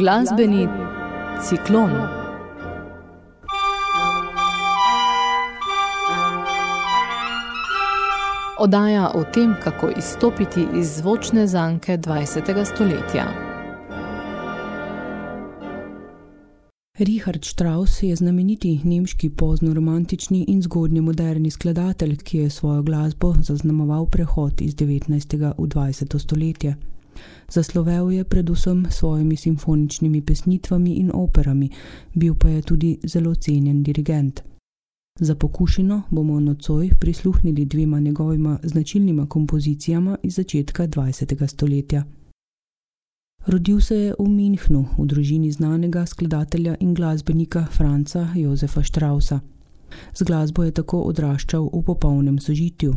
Glasbeni ciklon. Odaja o tem, kako izstopiti iz zvočne zanke 20. stoletja. Richard Strauss je znameniti nemški poznoromantični in zgodnje moderni skladatelj, ki je svojo glasbo zaznamoval prehod iz 19. v 20. stoletje. Zaslovel je predvsem svojimi simfoničnimi pesnitvami in operami, bil pa je tudi zelo cenjen dirigent. Za pokušino bomo nocoj prisluhnili dvema njegovima značilnima kompozicijama iz začetka 20. stoletja. Rodil se je v Minhnu v družini znanega skladatelja in glasbenika Franca Jozefa Strausa. Z glasbo je tako odraščal v popolnem sožitju.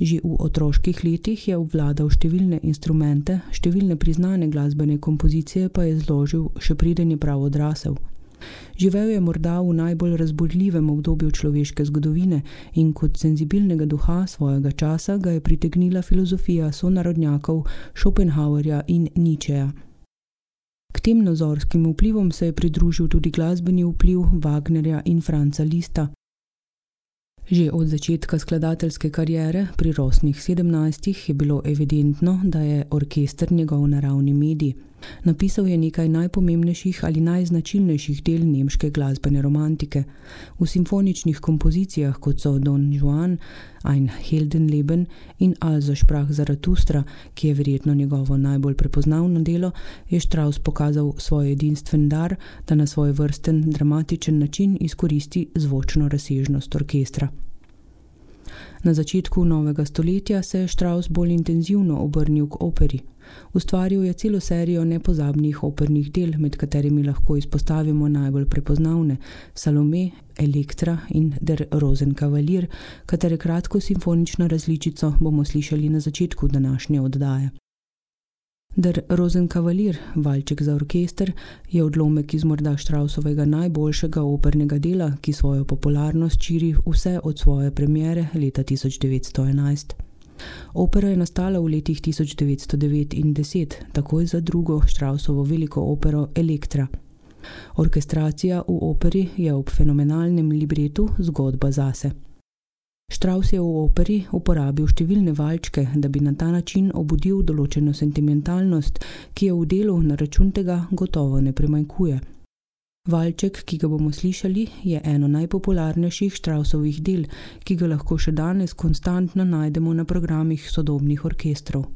Že v otroških letih je obvladal številne instrumente, številne priznane glasbene kompozicije pa je zložil še preden je prav odrasel. Živel je morda v najbolj razburljivem obdobju človeške zgodovine in kot senzibilnega duha svojega časa ga je pritegnila filozofija sonarodnjakov Schopenhauerja in Nietzscheja. K tem nazorskim vplivom se je pridružil tudi glasbeni vpliv Wagnerja in Franca Lista. Že od začetka skladateljske kariere, pri rosnih sedemnajstih, je bilo evidentno, da je orkester njegov naravni medij. Napisal je nekaj najpomembnejših ali najznačilnejših del nemške glasbene romantike. V simfoničnih kompozicijah, kot so Don Juan, Ein Heldenleben in Also sprach Zaratustra, ki je verjetno njegovo najbolj prepoznavno delo, je Strauss pokazal svoj edinstven dar, da na svoj vrsten dramatičen način izkoristi zvočno razsežnost orkestra. Na začetku novega stoletja se je Strauss bolj intenzivno obrnil k operi. Ustvaril je celo serijo nepozabnih opernih del, med katerimi lahko izpostavimo najbolj prepoznavne Salome, Elektra in Der Rosenkavalier, katere kratko simfonično različico bomo slišali na začetku današnje oddaje. Der Rosenkavalier, valček za orkester, je odlomek iz morda Straussovega najboljšega opernega dela, ki svojo popularnost širi vse od svoje premiere leta 1911. Opera je nastala v letih 1909 in 10, takoj za drugo Straussovo veliko opero Elektra. Orkestracija v operi je ob fenomenalnem libretu zgodba zase. Strauss je v operi uporabil številne valčke, da bi na ta način obudil določeno sentimentalnost, ki je v delu na račun tega gotovo ne premajkuje. Valček, ki ga bomo slišali, je eno najpopularnejših Straussovih del, ki ga lahko še danes konstantno najdemo na programih sodobnih orkestrov.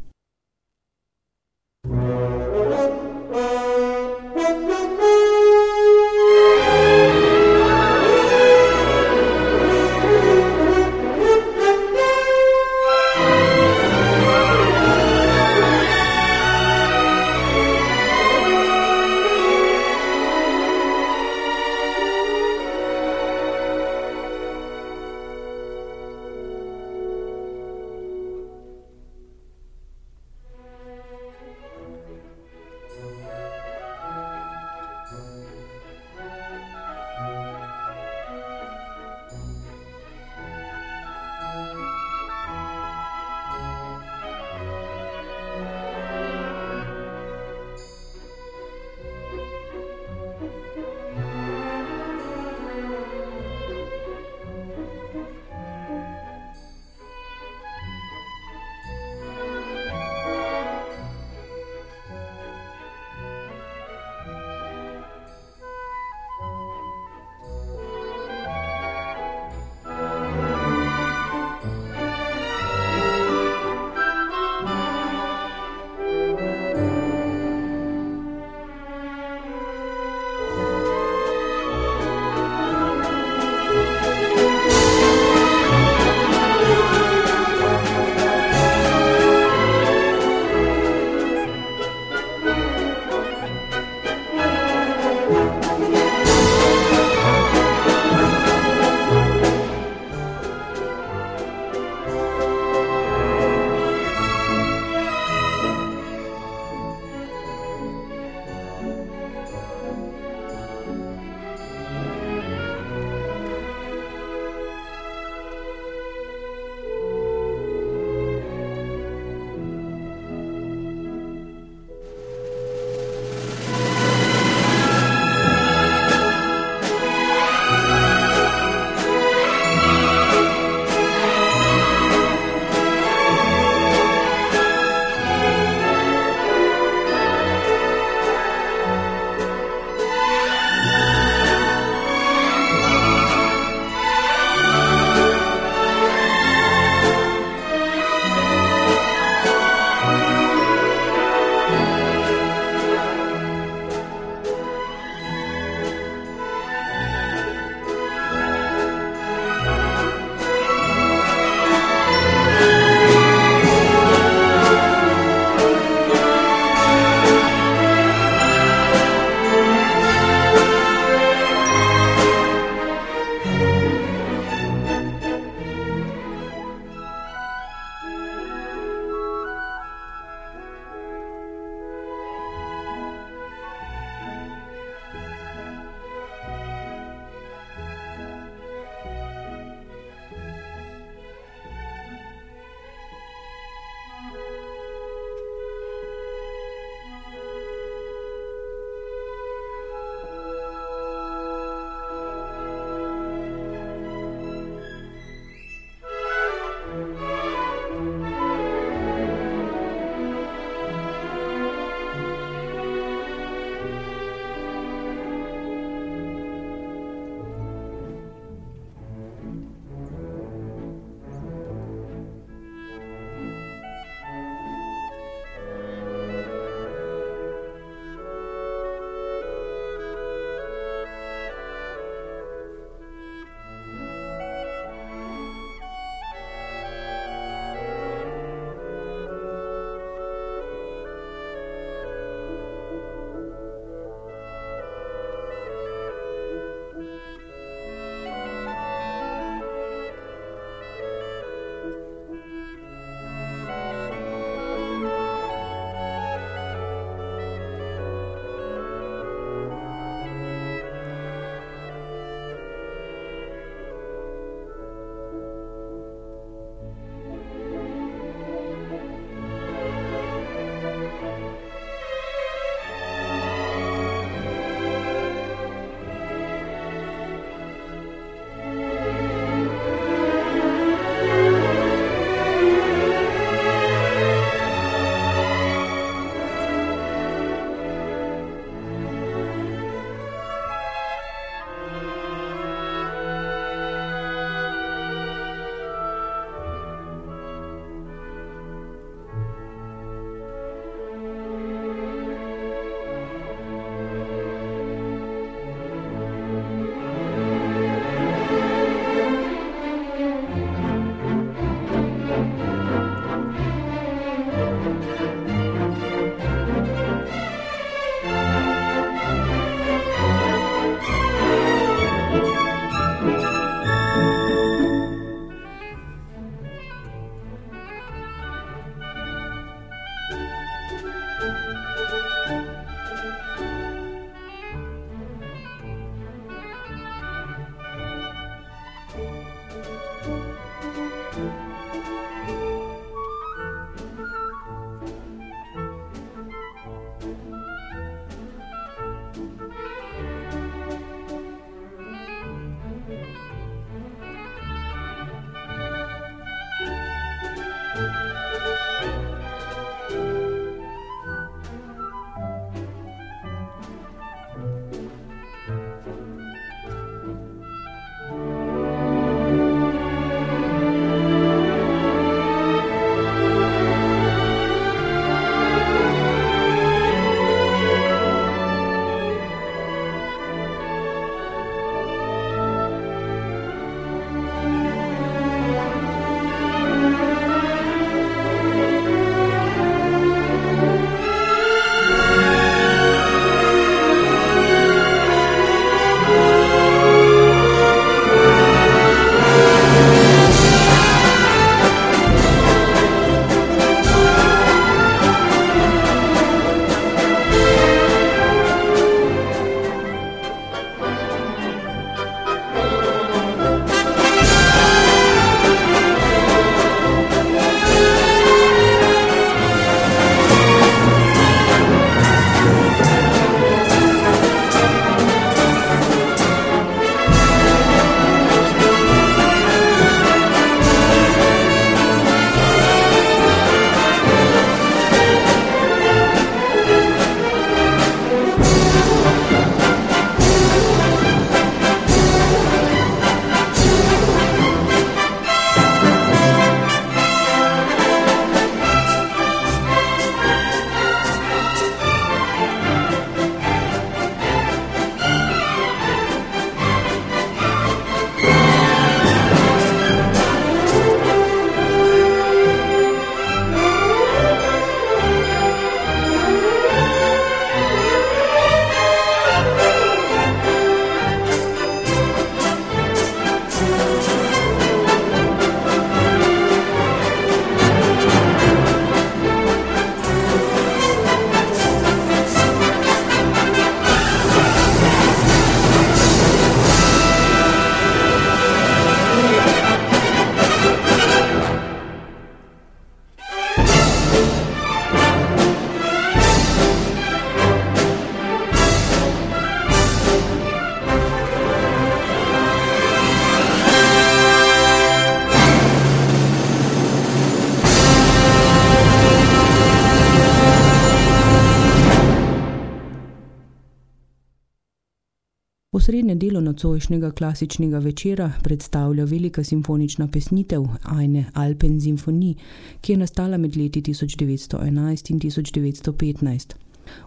Osrednje delo nocojšnjega klasičnega večera predstavlja velika simfonična pesnitev Eine Alpen Symphony, ki je nastala med leti 1911 in 1915.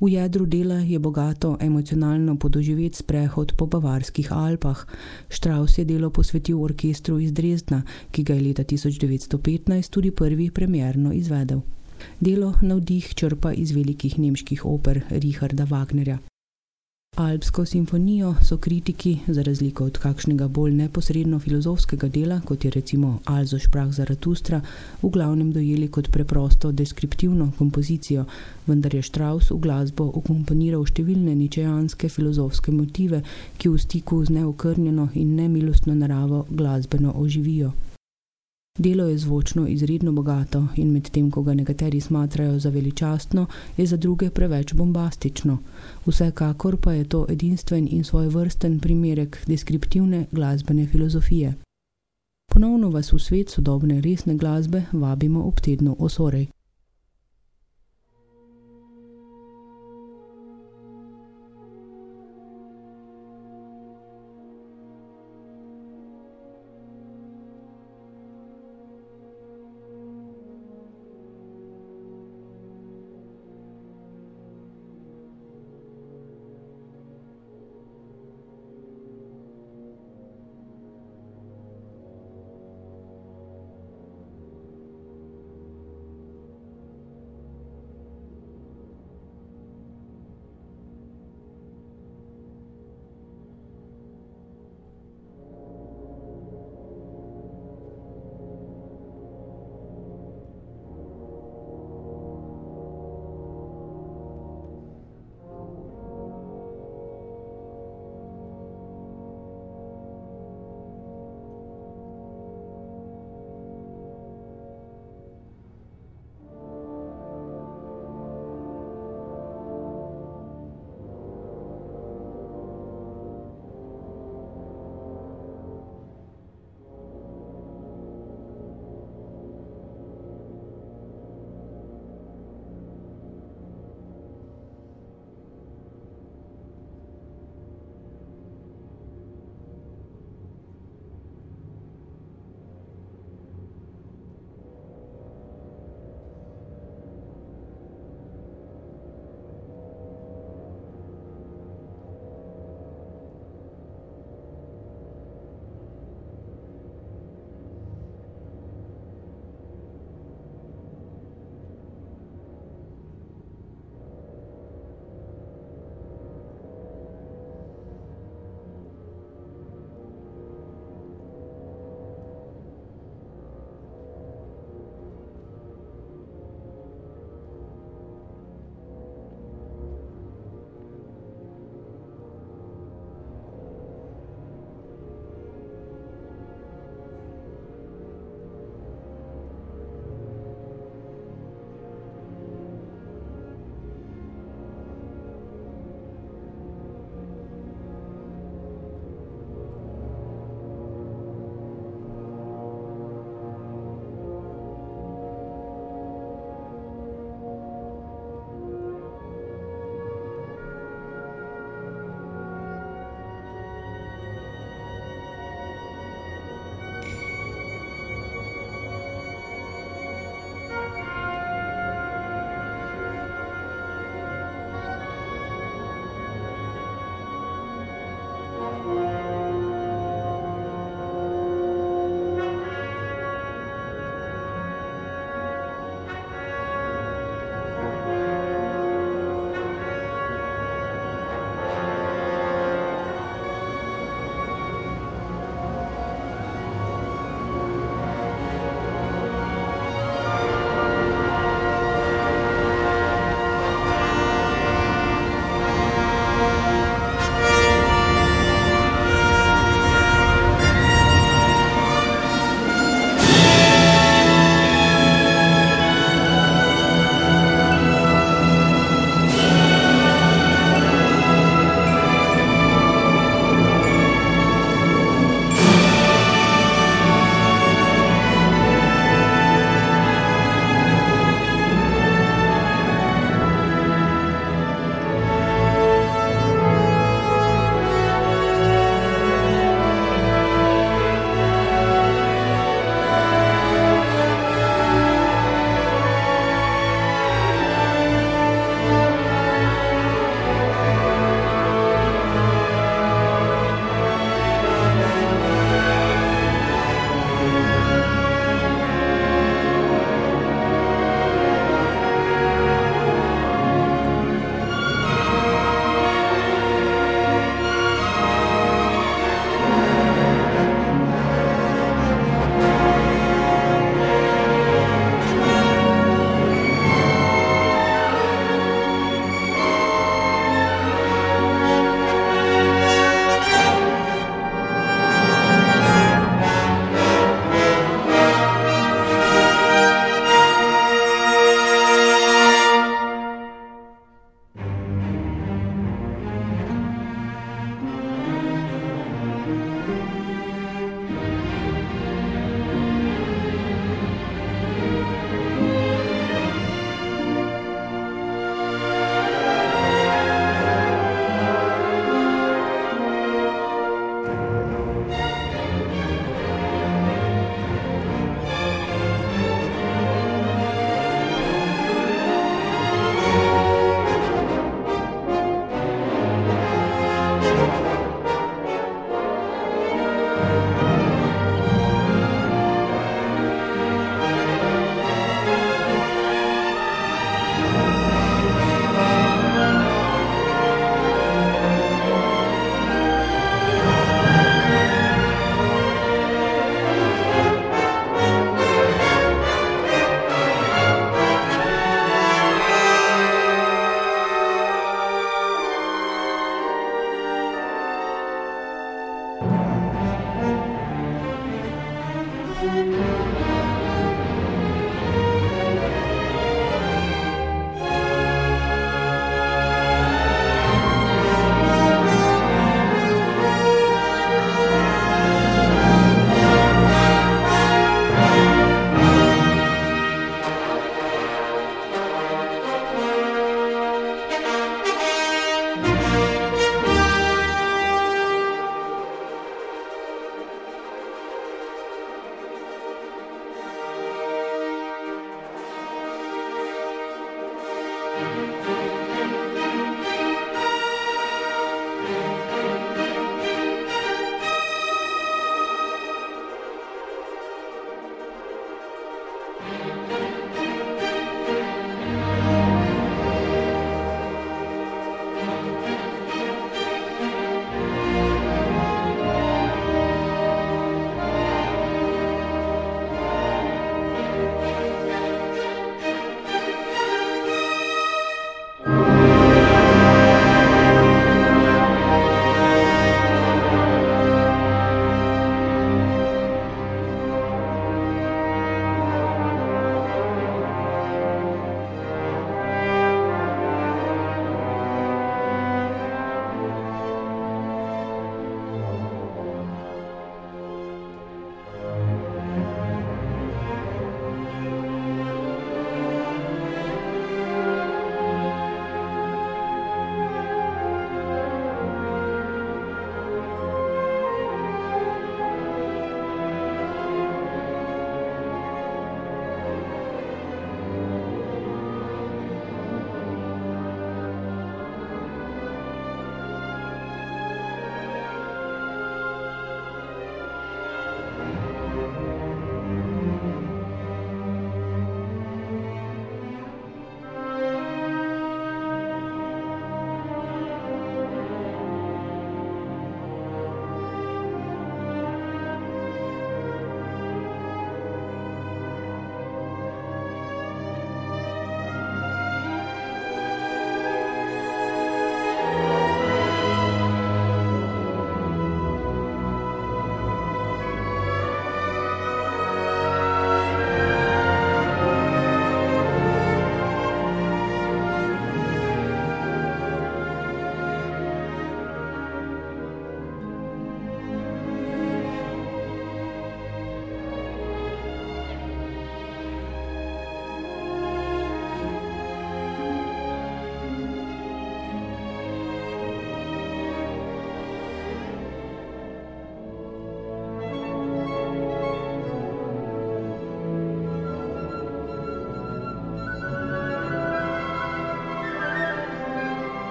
V jedru dela je bogato emocionalno podoživet sprehod po bavarskih Alpah. Strauss je delo posvetil orkestru iz Dresdna, ki ga je leta 1915 tudi prvi premjerno izvedel. Delo navdih črpa iz velikih nemških oper Richarda Wagnerja. Alpsko simfonijo so kritiki, za razliko od kakšnega bolj neposredno filozofskega dela, kot je recimo Alzo Sprach Zaratustra, v glavnem dojeli kot preprosto deskriptivno kompozicijo, vendar je Strauss v glasbo ukomponiral številne ničejanske filozofske motive, ki v stiku z neokrnjeno in nemilostno naravo glasbeno oživijo. Delo je zvočno izredno bogato in medtem, ko ga nekateri smatrajo za veličastno, je za druge preveč bombastično. Vsekakor pa je to edinstven in svoj vrsten primerek deskriptivne glasbene filozofije. Ponovno vas v svet sodobne resne glasbe vabimo ob tednu Osorej.